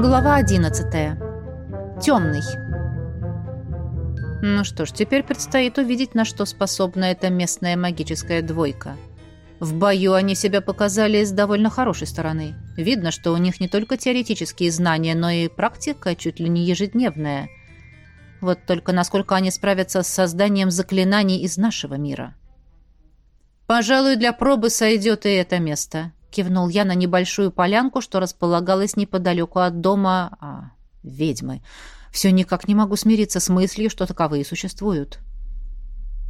Глава одиннадцатая. Темный. Ну что ж, теперь предстоит увидеть, на что способна эта местная магическая двойка. В бою они себя показали с довольно хорошей стороны. Видно, что у них не только теоретические знания, но и практика чуть ли не ежедневная. Вот только насколько они справятся с созданием заклинаний из нашего мира. «Пожалуй, для пробы сойдет и это место», — кивнул я на небольшую полянку, что располагалась неподалеку от дома... А, ведьмы. Все никак не могу смириться с мыслью, что таковые существуют.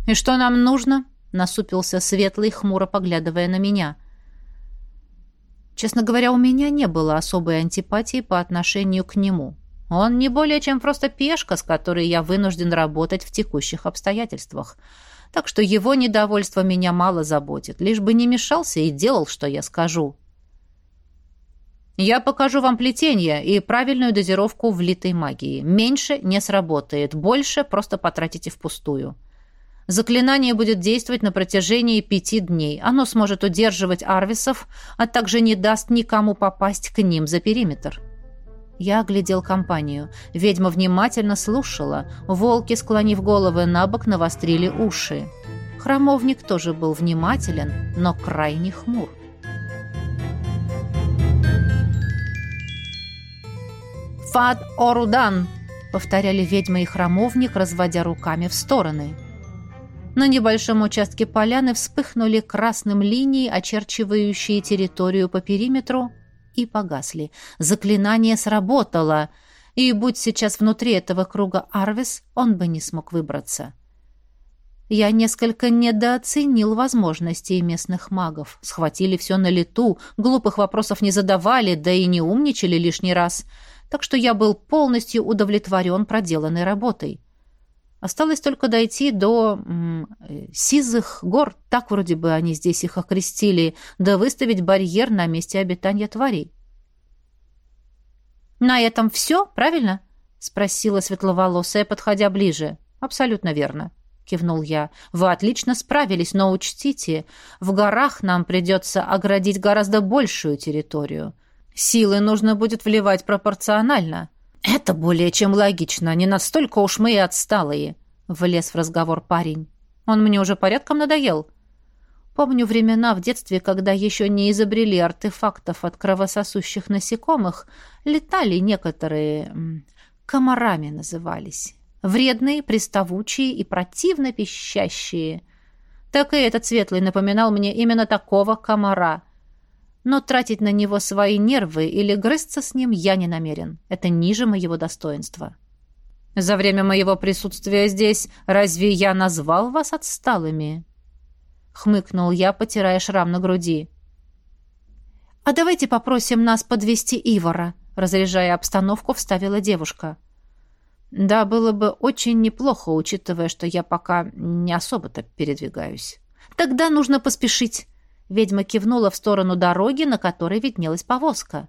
«И что нам нужно?» — насупился Светлый, хмуро поглядывая на меня. Честно говоря, у меня не было особой антипатии по отношению к нему. Он не более чем просто пешка, с которой я вынужден работать в текущих обстоятельствах. Так что его недовольство меня мало заботит, лишь бы не мешался и делал, что я скажу. Я покажу вам плетение и правильную дозировку влитой магии. Меньше не сработает, больше просто потратите впустую. Заклинание будет действовать на протяжении пяти дней. Оно сможет удерживать арвисов, а также не даст никому попасть к ним за периметр. Я оглядел компанию. Ведьма внимательно слушала. Волки, склонив головы на бок, навострили уши. Хромовник тоже был внимателен, но крайне хмур. «Фад Орудан!» — повторяли ведьма и храмовник, разводя руками в стороны. На небольшом участке поляны вспыхнули красным линии, очерчивающие территорию по периметру, и погасли. Заклинание сработало, и будь сейчас внутри этого круга Арвис, он бы не смог выбраться. Я несколько недооценил возможностей местных магов. Схватили все на лету, глупых вопросов не задавали, да и не умничали лишний раз — так что я был полностью удовлетворен проделанной работой. Осталось только дойти до м, сизых гор, так вроде бы они здесь их окрестили, да выставить барьер на месте обитания тварей. «На этом все, правильно?» — спросила светловолосая, подходя ближе. «Абсолютно верно», — кивнул я. «Вы отлично справились, но учтите, в горах нам придется оградить гораздо большую территорию. Силы нужно будет вливать пропорционально. Это более чем логично, не настолько уж мы и отсталые, влез в разговор парень. Он мне уже порядком надоел. Помню времена в детстве, когда еще не изобрели артефактов от кровососущих насекомых, летали некоторые... комарами назывались. Вредные, приставучие и противно пищащие. Так и этот светлый напоминал мне именно такого комара но тратить на него свои нервы или грызться с ним я не намерен. Это ниже моего достоинства. За время моего присутствия здесь разве я назвал вас отсталыми? Хмыкнул я, потирая шрам на груди. А давайте попросим нас подвести Ивара, разряжая обстановку, вставила девушка. Да, было бы очень неплохо, учитывая, что я пока не особо-то передвигаюсь. Тогда нужно поспешить. Ведьма кивнула в сторону дороги, на которой виднелась повозка.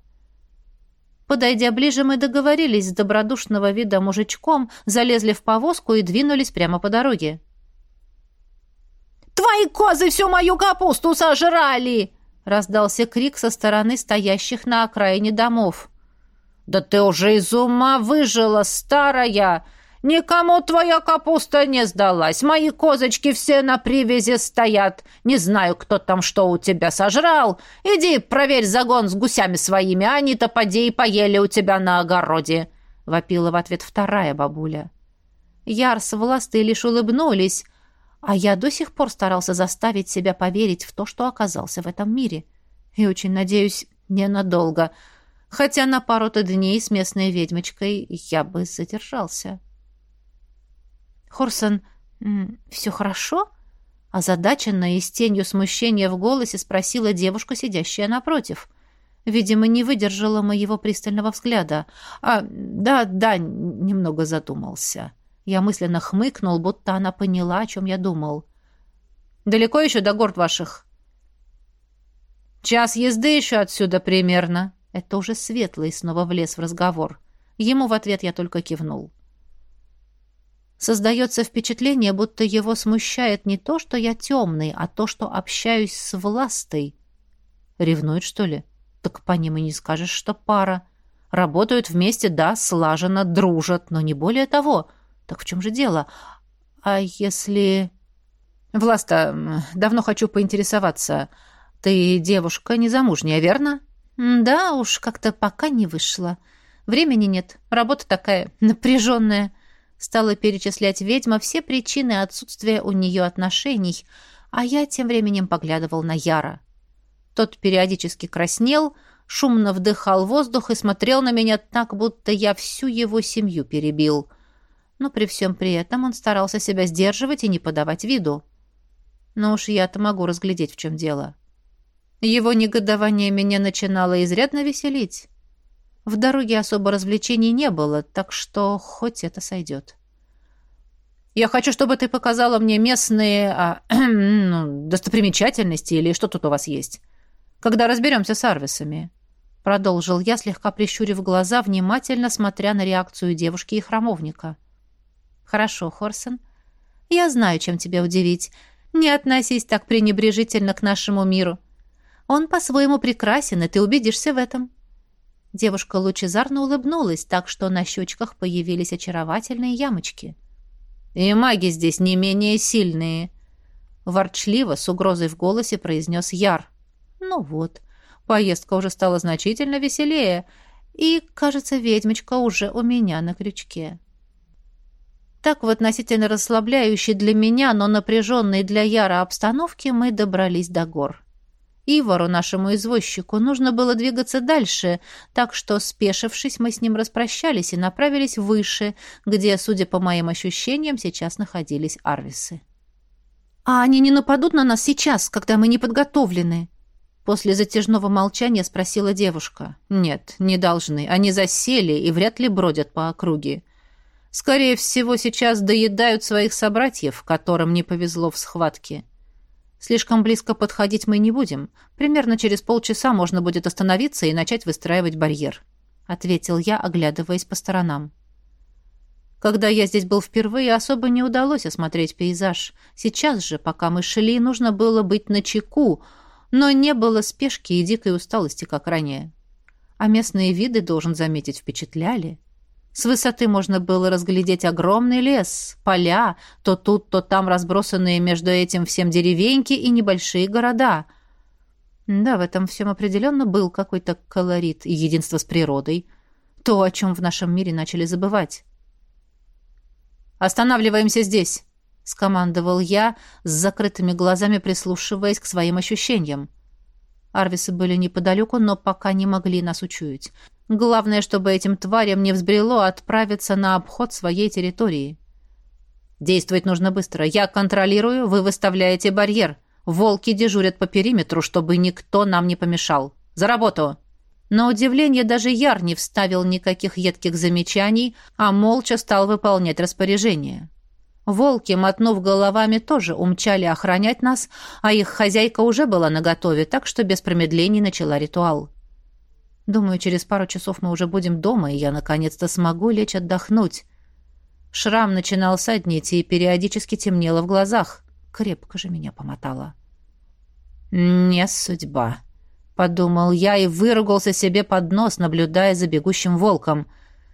Подойдя ближе, мы договорились с добродушного вида мужичком, залезли в повозку и двинулись прямо по дороге. «Твои козы всю мою капусту сожрали!» — раздался крик со стороны стоящих на окраине домов. «Да ты уже из ума выжила, старая!» «Никому твоя капуста не сдалась. Мои козочки все на привязи стоят. Не знаю, кто там что у тебя сожрал. Иди проверь загон с гусями своими, а они-то поди и поели у тебя на огороде», — вопила в ответ вторая бабуля. Ярс власты лишь улыбнулись, а я до сих пор старался заставить себя поверить в то, что оказался в этом мире. И очень надеюсь, ненадолго, хотя на пару-то дней с местной ведьмочкой я бы задержался. Хорсон, все хорошо? Озадаченная и с тенью смущения в голосе спросила девушка, сидящая напротив. Видимо, не выдержала моего пристального взгляда. А, да, да, немного задумался. Я мысленно хмыкнул, будто она поняла, о чем я думал. «Далеко еще до горд ваших?» «Час езды еще отсюда примерно». Это уже Светлый снова влез в разговор. Ему в ответ я только кивнул. Создается впечатление, будто его смущает не то, что я темный, а то, что общаюсь с властой. Ревнует, что ли? Так по ним и не скажешь, что пара. Работают вместе, да, слаженно, дружат, но не более того. Так в чем же дело? А если... Власта, давно хочу поинтересоваться. Ты девушка незамужняя, верно? Да уж, как-то пока не вышло. Времени нет, работа такая напряженная. Стала перечислять ведьма все причины отсутствия у нее отношений, а я тем временем поглядывал на Яра. Тот периодически краснел, шумно вдыхал воздух и смотрел на меня так, будто я всю его семью перебил. Но при всем при этом он старался себя сдерживать и не подавать виду. Но уж я-то могу разглядеть, в чем дело. Его негодование меня начинало изрядно веселить. В дороге особо развлечений не было, так что хоть это сойдет. «Я хочу, чтобы ты показала мне местные а, ну, достопримечательности или что тут у вас есть, когда разберемся с Арвисами», — продолжил я, слегка прищурив глаза, внимательно смотря на реакцию девушки и храмовника. «Хорошо, Хорсон. Я знаю, чем тебя удивить. Не относись так пренебрежительно к нашему миру. Он по-своему прекрасен, и ты убедишься в этом». Девушка лучезарно улыбнулась, так что на щечках появились очаровательные ямочки. «И маги здесь не менее сильные», — ворчливо, с угрозой в голосе произнес Яр. «Ну вот, поездка уже стала значительно веселее, и, кажется, ведьмочка уже у меня на крючке». Так в относительно расслабляющей для меня, но напряженной для Яра обстановке мы добрались до гор. Ивару, нашему извозчику, нужно было двигаться дальше, так что, спешившись, мы с ним распрощались и направились выше, где, судя по моим ощущениям, сейчас находились арвисы. «А они не нападут на нас сейчас, когда мы не подготовлены?» После затяжного молчания спросила девушка. «Нет, не должны. Они засели и вряд ли бродят по округе. Скорее всего, сейчас доедают своих собратьев, которым не повезло в схватке. Слишком близко подходить мы не будем. Примерно через полчаса можно будет остановиться и начать выстраивать барьер», — ответил я, оглядываясь по сторонам. Когда я здесь был впервые, особо не удалось осмотреть пейзаж. Сейчас же, пока мы шли, нужно было быть начеку, но не было спешки и дикой усталости, как ранее. А местные виды, должен заметить, впечатляли. С высоты можно было разглядеть огромный лес, поля, то тут, то там разбросанные между этим всем деревеньки и небольшие города. Да, в этом всем определенно был какой-то колорит и единство с природой. То, о чем в нашем мире начали забывать. «Останавливаемся здесь!» — скомандовал я, с закрытыми глазами прислушиваясь к своим ощущениям. Арвисы были неподалеку, но пока не могли нас учуять. Главное, чтобы этим тварям не взбрело отправиться на обход своей территории. Действовать нужно быстро. Я контролирую, вы выставляете барьер. Волки дежурят по периметру, чтобы никто нам не помешал. За работу!» На удивление даже Яр не вставил никаких едких замечаний, а молча стал выполнять распоряжение. Волки, мотнув головами, тоже умчали охранять нас, а их хозяйка уже была наготове, так что без промедлений начала ритуал. Думаю, через пару часов мы уже будем дома, и я наконец-то смогу лечь отдохнуть. Шрам начинал саднить и периодически темнело в глазах. Крепко же меня помотало. «Не судьба», — подумал я и выругался себе под нос, наблюдая за бегущим волком.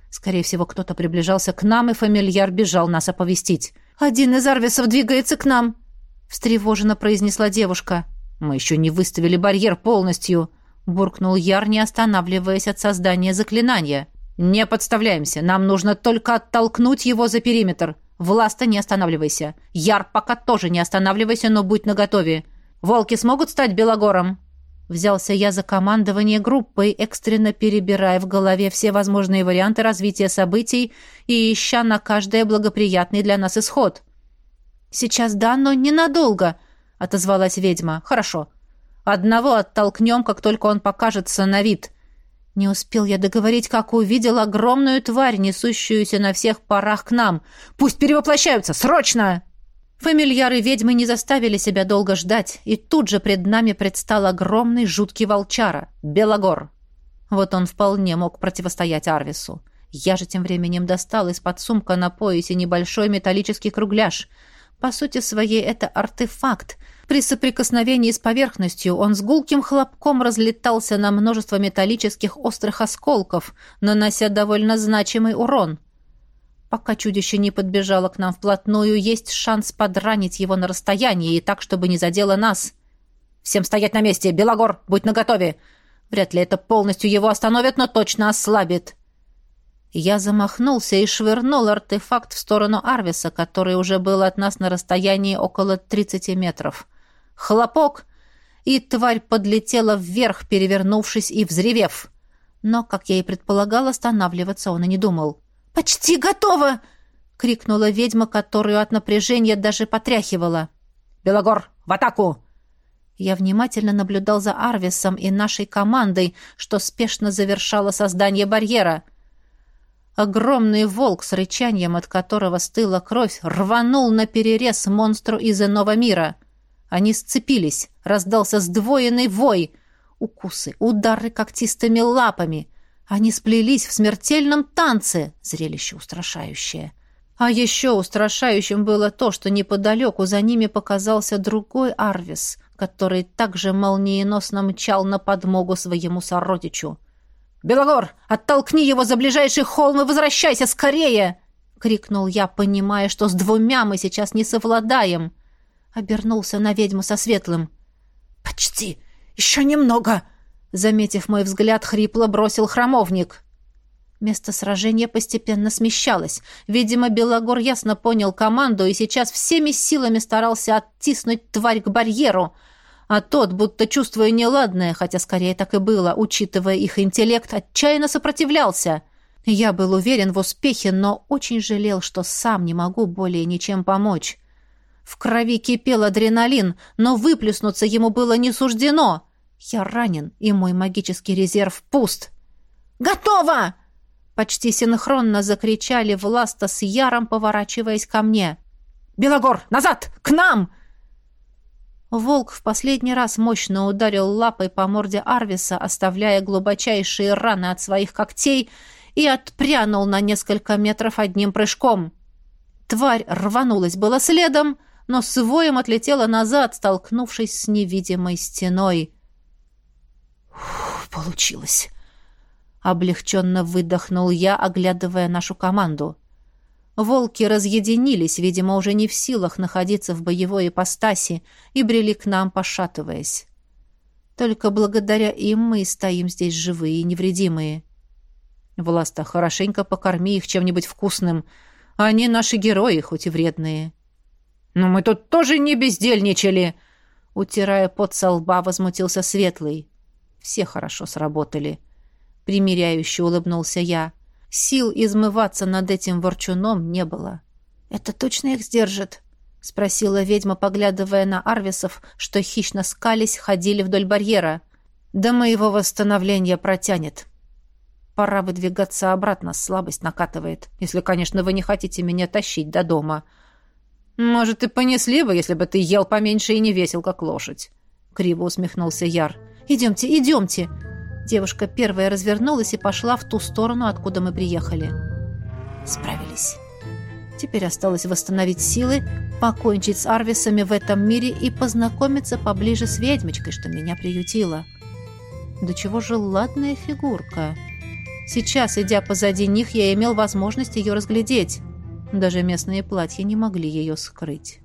Скорее всего, кто-то приближался к нам, и фамильяр бежал нас оповестить. «Один из арвисов двигается к нам», — встревоженно произнесла девушка. «Мы еще не выставили барьер полностью», — буркнул Яр, не останавливаясь от создания заклинания. «Не подставляемся. Нам нужно только оттолкнуть его за периметр. Власта, не останавливайся. Яр, пока тоже не останавливайся, но будь наготове. Волки смогут стать Белогором?» Взялся я за командование группой, экстренно перебирая в голове все возможные варианты развития событий и ища на каждое благоприятный для нас исход. «Сейчас да, но ненадолго», — отозвалась ведьма. «Хорошо. Одного оттолкнем, как только он покажется на вид. Не успел я договорить, как увидел огромную тварь, несущуюся на всех парах к нам. «Пусть перевоплощаются! Срочно!» Фамильяры ведьмы не заставили себя долго ждать, и тут же пред нами предстал огромный жуткий волчара — Белогор. Вот он вполне мог противостоять Арвису. Я же тем временем достал из-под сумка на поясе небольшой металлический кругляш — По сути своей это артефакт. При соприкосновении с поверхностью он с гулким хлопком разлетался на множество металлических острых осколков, нанося довольно значимый урон. Пока чудище не подбежало к нам вплотную, есть шанс подранить его на расстоянии и так, чтобы не задело нас. «Всем стоять на месте! Белогор, будь наготове! Вряд ли это полностью его остановит, но точно ослабит!» Я замахнулся и швырнул артефакт в сторону Арвиса, который уже был от нас на расстоянии около 30 метров. Хлопок, и тварь подлетела вверх, перевернувшись и взревев. Но, как я и предполагал, останавливаться он и не думал. «Почти готово!» — крикнула ведьма, которую от напряжения даже потряхивала. «Белогор, в атаку!» Я внимательно наблюдал за Арвисом и нашей командой, что спешно завершало создание барьера — Огромный волк с рычанием, от которого стыла кровь, рванул на перерез монстру из иного мира. Они сцепились, раздался сдвоенный вой. Укусы, удары когтистыми лапами. Они сплелись в смертельном танце, зрелище устрашающее. А еще устрашающим было то, что неподалеку за ними показался другой Арвис, который также молниеносно мчал на подмогу своему сородичу. «Белогор, оттолкни его за ближайший холм и возвращайся скорее!» — крикнул я, понимая, что с двумя мы сейчас не совладаем. Обернулся на ведьму со светлым. «Почти! Еще немного!» Заметив мой взгляд, хрипло бросил храмовник. Место сражения постепенно смещалось. Видимо, Белогор ясно понял команду и сейчас всеми силами старался оттиснуть тварь к барьеру — а тот, будто чувствуя неладное, хотя скорее так и было, учитывая их интеллект, отчаянно сопротивлялся. Я был уверен в успехе, но очень жалел, что сам не могу более ничем помочь. В крови кипел адреналин, но выплеснуться ему было не суждено. Я ранен, и мой магический резерв пуст. «Готово!» Почти синхронно закричали Власта с Яром, поворачиваясь ко мне. «Белогор, назад! К нам!» Волк в последний раз мощно ударил лапой по морде Арвиса, оставляя глубочайшие раны от своих когтей, и отпрянул на несколько метров одним прыжком. Тварь рванулась было следом, но с воем отлетела назад, столкнувшись с невидимой стеной. «Получилось!» Облегченно выдохнул я, оглядывая нашу команду. Волки разъединились, видимо, уже не в силах находиться в боевой ипостаси, и брели к нам, пошатываясь. Только благодаря им мы и стоим здесь живые и невредимые. Власта, хорошенько покорми их чем-нибудь вкусным. Они наши герои, хоть и вредные. Но мы тут тоже не бездельничали!» Утирая пот со лба, возмутился Светлый. «Все хорошо сработали». Примиряюще улыбнулся я. — Сил измываться над этим ворчуном не было. «Это точно их сдержит?» — спросила ведьма, поглядывая на Арвисов, что хищно скались, ходили вдоль барьера. «До моего восстановления протянет. Пора выдвигаться обратно, слабость накатывает, если, конечно, вы не хотите меня тащить до дома». «Может, и понесли бы, если бы ты ел поменьше и не весил, как лошадь», — криво усмехнулся Яр. «Идемте, идемте!» Девушка первая развернулась и пошла в ту сторону, откуда мы приехали. Справились. Теперь осталось восстановить силы, покончить с Арвисами в этом мире и познакомиться поближе с ведьмочкой, что меня приютила. Да чего же ладная фигурка. Сейчас, идя позади них, я имел возможность ее разглядеть. Даже местные платья не могли ее скрыть.